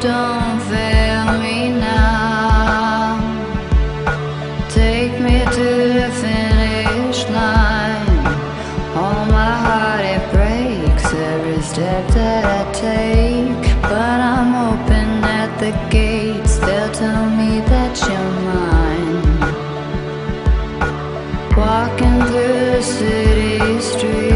don't fail me now. Take me to the finish line. All my heart it breaks every step that I take. But I'm open at the gates. They'll tell me that you're mine. Walking through the city streets.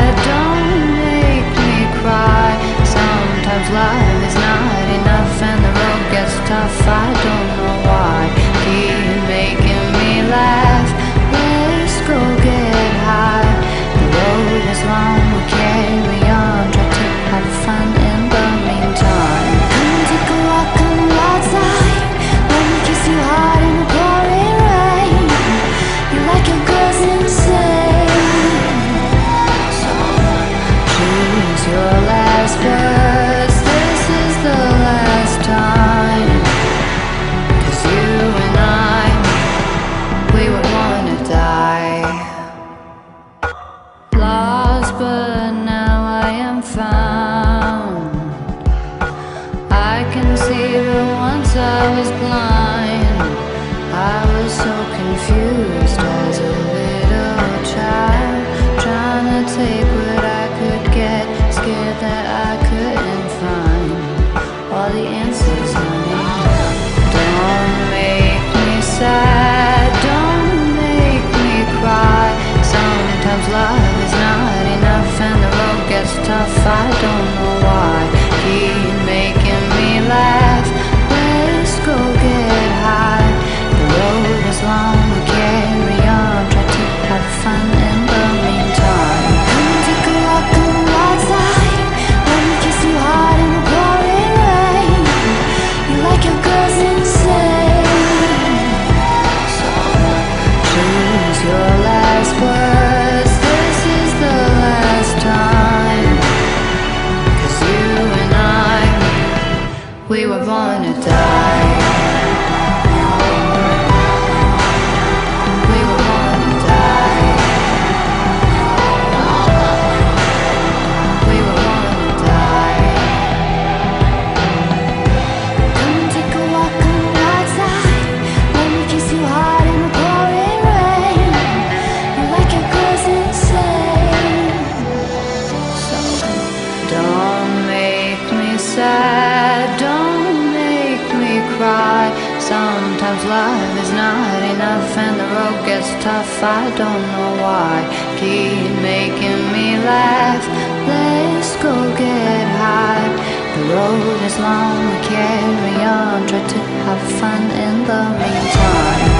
if you your life. sad, don't make me cry. Sometimes life is not enough and the road gets tough. I don't know why, keep making me laugh. Let's go get high. The road is long, we carry on. Try to have fun in the meantime.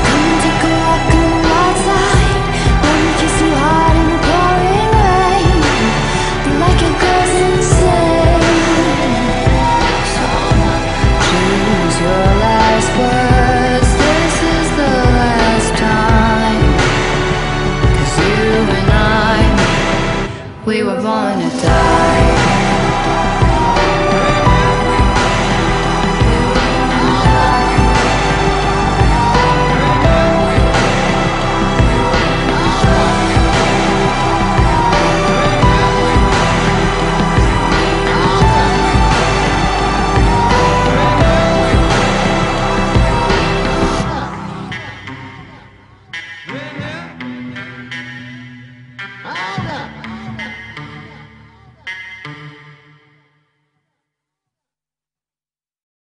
we were born to die.